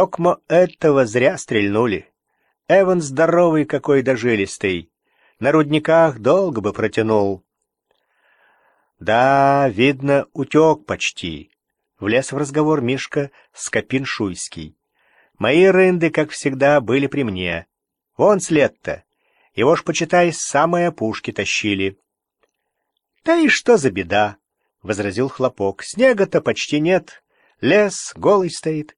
Токмо этого зря стрельнули. Эван здоровый какой да жилистый. На рудниках долго бы протянул. Да, видно, утек почти. Влез в разговор Мишка Скопин-Шуйский. Мои рынды, как всегда, были при мне. Вон след-то. Его ж, почитай, с самой тащили. — Да и что за беда? — возразил Хлопок. — Снега-то почти нет. Лес голый стоит.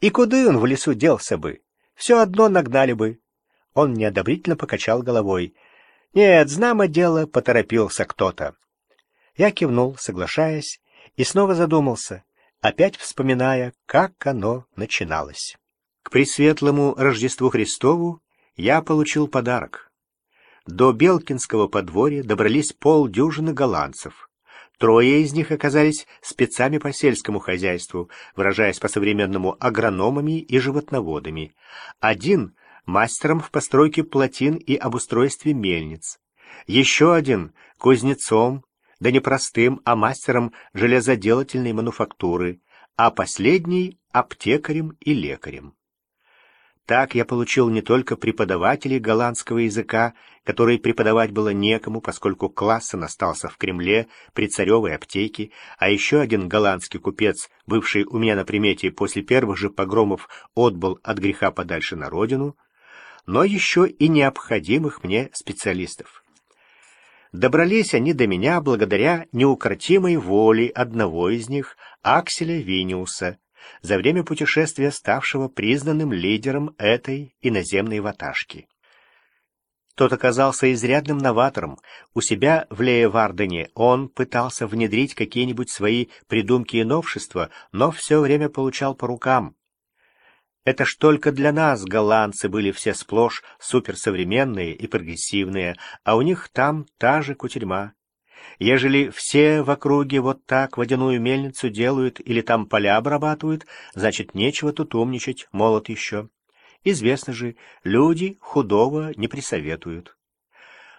И куда он в лесу делся бы? Все одно нагнали бы. Он неодобрительно покачал головой. Нет, знамо дело, поторопился кто-то. Я кивнул, соглашаясь, и снова задумался, опять вспоминая, как оно начиналось. К Пресветлому Рождеству Христову я получил подарок. До Белкинского подворья добрались полдюжины голландцев. Трое из них оказались спецами по сельскому хозяйству, выражаясь по-современному агрономами и животноводами. Один — мастером в постройке плотин и обустройстве мельниц. Еще один — кузнецом, да не простым, а мастером железоделательной мануфактуры, а последний — аптекарем и лекарем. Так я получил не только преподавателей голландского языка, которые преподавать было некому, поскольку Классен остался в Кремле при царевой аптеке, а еще один голландский купец, бывший у меня на примете после первых же погромов, отбыл от греха подальше на родину, но еще и необходимых мне специалистов. Добрались они до меня благодаря неукротимой воле одного из них, Акселя Виниуса, за время путешествия ставшего признанным лидером этой иноземной ваташки. Тот оказался изрядным новатором. У себя в Леевардене он пытался внедрить какие-нибудь свои придумки и новшества, но все время получал по рукам. Это ж только для нас голландцы были все сплошь суперсовременные и прогрессивные, а у них там та же кутерьма. Ежели все в округе вот так водяную мельницу делают или там поля обрабатывают, значит, нечего тут умничать, молод еще. Известно же, люди худого не присоветуют.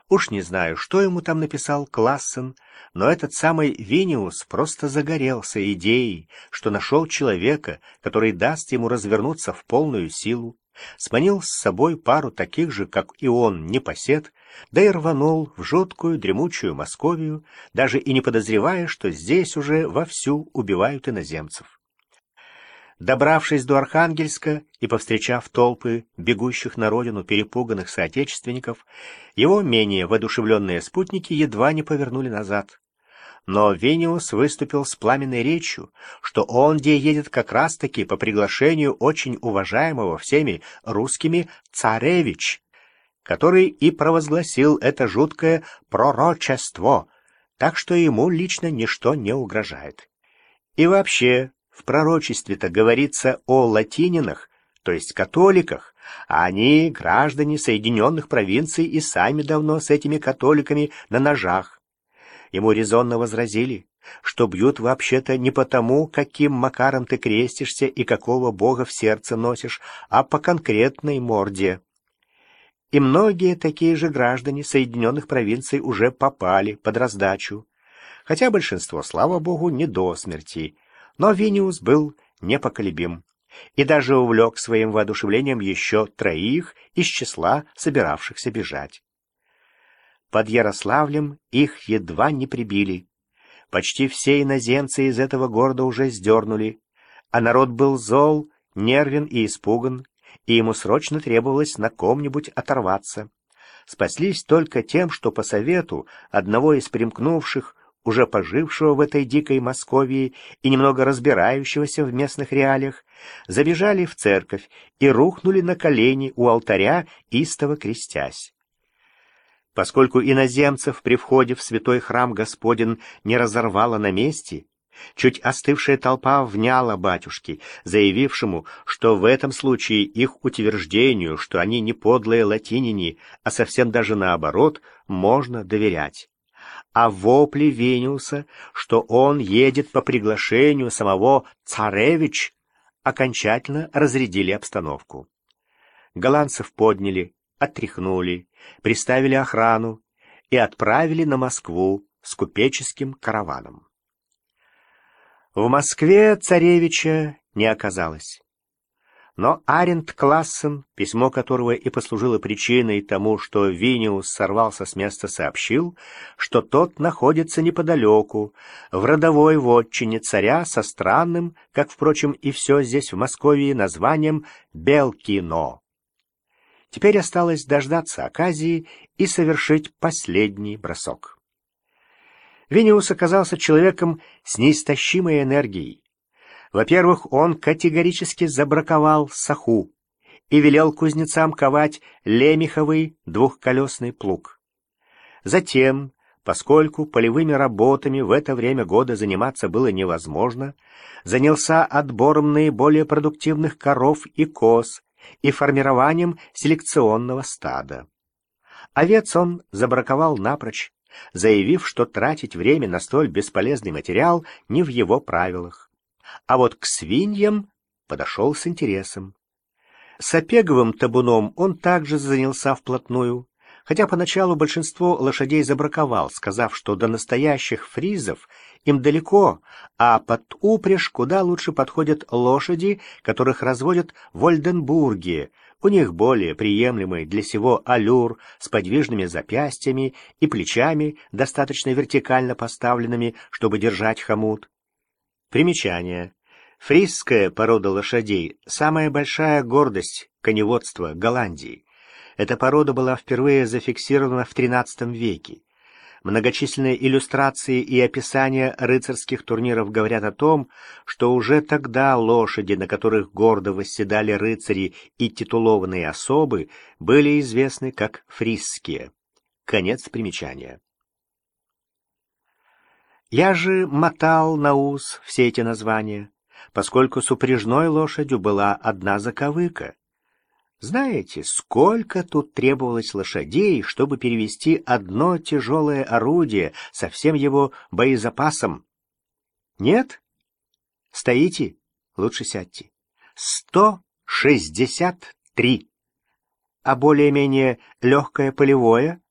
Уж не знаю, что ему там написал Классен, но этот самый Виниус просто загорелся идеей, что нашел человека, который даст ему развернуться в полную силу, сманил с собой пару таких же, как и он, непосед, да и рванул в жуткую дремучую Московию, даже и не подозревая, что здесь уже вовсю убивают иноземцев. Добравшись до Архангельска и повстречав толпы бегущих на родину перепуганных соотечественников, его менее воодушевленные спутники едва не повернули назад. Но Вениус выступил с пламенной речью, что он где едет как раз-таки по приглашению очень уважаемого всеми русскими царевич, который и провозгласил это жуткое пророчество, так что ему лично ничто не угрожает. И вообще, в пророчестве-то говорится о латининах, то есть католиках, а они граждане Соединенных провинций и сами давно с этими католиками на ножах. Ему резонно возразили, что бьют вообще-то не потому, каким макаром ты крестишься и какого бога в сердце носишь, а по конкретной морде. И многие такие же граждане Соединенных провинций уже попали под раздачу, хотя большинство, слава богу, не до смерти, но Виниус был непоколебим и даже увлек своим воодушевлением еще троих из числа собиравшихся бежать. Под Ярославлем их едва не прибили. Почти все иноземцы из этого города уже сдернули, а народ был зол, нервен и испуган, и ему срочно требовалось на ком-нибудь оторваться. Спаслись только тем, что по совету одного из примкнувших, уже пожившего в этой дикой Московии и немного разбирающегося в местных реалиях, забежали в церковь и рухнули на колени у алтаря, истово крестясь. Поскольку иноземцев при входе в святой храм Господен не разорвало на месте, чуть остывшая толпа вняла батюшке, заявившему, что в этом случае их утверждению, что они не подлые латинине, а совсем даже наоборот, можно доверять. А вопли Вениуса, что он едет по приглашению самого царевич, окончательно разрядили обстановку. Голландцев подняли, отряхнули, приставили охрану и отправили на Москву с купеческим караваном. В Москве царевича не оказалось. Но Аренд Классен, письмо которого и послужило причиной тому, что Виниус сорвался с места, сообщил, что тот находится неподалеку, в родовой вотчине царя со странным, как, впрочем, и все здесь в Москве, названием Белкино. Теперь осталось дождаться оказии и совершить последний бросок. Виниус оказался человеком с неистощимой энергией. Во-первых, он категорически забраковал саху и велел кузнецам ковать лемеховый двухколесный плуг. Затем, поскольку полевыми работами в это время года заниматься было невозможно, занялся отбором наиболее продуктивных коров и коз и формированием селекционного стада. Овец он забраковал напрочь, заявив, что тратить время на столь бесполезный материал не в его правилах а вот к свиньям подошел с интересом. С опеговым табуном он также занялся вплотную, хотя поначалу большинство лошадей забраковал, сказав, что до настоящих фризов им далеко, а под упряжь куда лучше подходят лошади, которых разводят в Ольденбурге. У них более приемлемый для сего аллюр с подвижными запястьями и плечами, достаточно вертикально поставленными, чтобы держать хомут. Примечание. Фрисская порода лошадей – самая большая гордость коневодства Голландии. Эта порода была впервые зафиксирована в XIII веке. Многочисленные иллюстрации и описания рыцарских турниров говорят о том, что уже тогда лошади, на которых гордо восседали рыцари и титулованные особы, были известны как фрисские. Конец примечания. Я же мотал на ус все эти названия, поскольку с упряжной лошадью была одна заковыка. Знаете, сколько тут требовалось лошадей, чтобы перевести одно тяжелое орудие со всем его боезапасом? Нет? Стоите? Лучше сядьте. Сто шестьдесят три. А более-менее легкое полевое?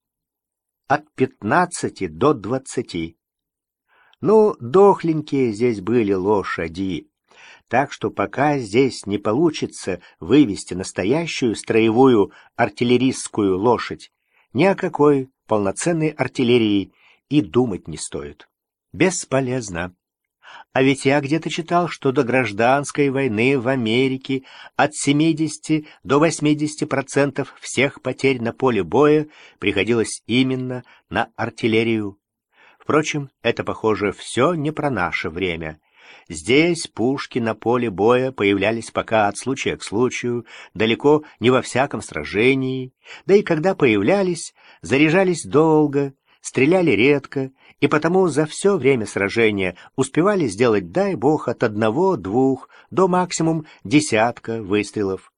От пятнадцати до двадцати. Ну, дохленькие здесь были лошади. Так что пока здесь не получится вывести настоящую строевую артиллерийскую лошадь, ни о какой полноценной артиллерии и думать не стоит. Бесполезно. А ведь я где-то читал, что до гражданской войны в Америке от 70 до 80% всех потерь на поле боя приходилось именно на артиллерию. Впрочем, это, похоже, все не про наше время. Здесь пушки на поле боя появлялись пока от случая к случаю, далеко не во всяком сражении, да и когда появлялись, заряжались долго, стреляли редко, и потому за все время сражения успевали сделать, дай бог, от одного-двух до максимум десятка выстрелов.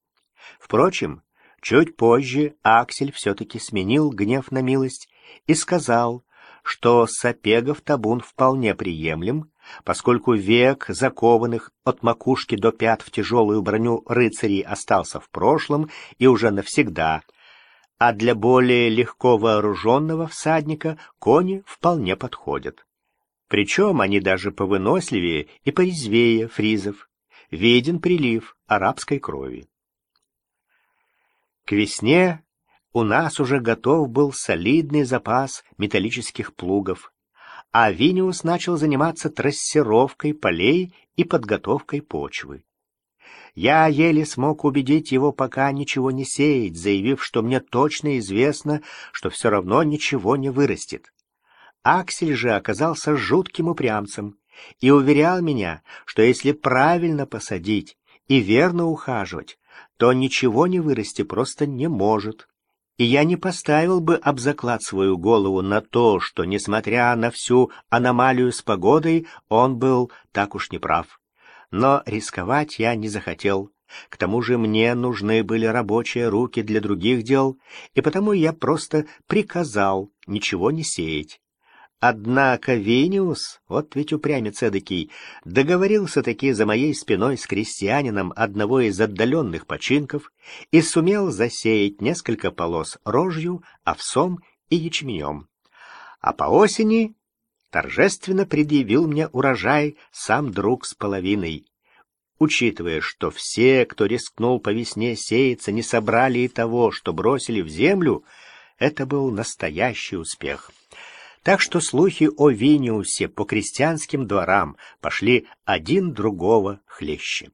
Впрочем, чуть позже Аксель все-таки сменил гнев на милость и сказал, что Сапегов табун вполне приемлем, поскольку век закованных от макушки до пят в тяжелую броню рыцарей остался в прошлом и уже навсегда, а для более легко вооруженного всадника кони вполне подходят. Причем они даже повыносливее и порезвее фризов. Виден прилив арабской крови. К весне у нас уже готов был солидный запас металлических плугов, а Виниус начал заниматься трассировкой полей и подготовкой почвы. Я еле смог убедить его пока ничего не сеять, заявив, что мне точно известно, что все равно ничего не вырастет. Аксель же оказался жутким упрямцем и уверял меня, что если правильно посадить и верно ухаживать, то ничего не вырасти просто не может и я не поставил бы об заклад свою голову на то, что, несмотря на всю аномалию с погодой, он был так уж неправ. Но рисковать я не захотел. К тому же мне нужны были рабочие руки для других дел, и потому я просто приказал ничего не сеять. Однако Вениус, вот ведь упрямец эдакий, договорился-таки за моей спиной с крестьянином одного из отдаленных починков и сумел засеять несколько полос рожью, овсом и ячменем. А по осени торжественно предъявил мне урожай сам друг с половиной. Учитывая, что все, кто рискнул по весне сеяться, не собрали и того, что бросили в землю, это был настоящий успех. Так что слухи о Виниусе по крестьянским дворам пошли один другого хлеще.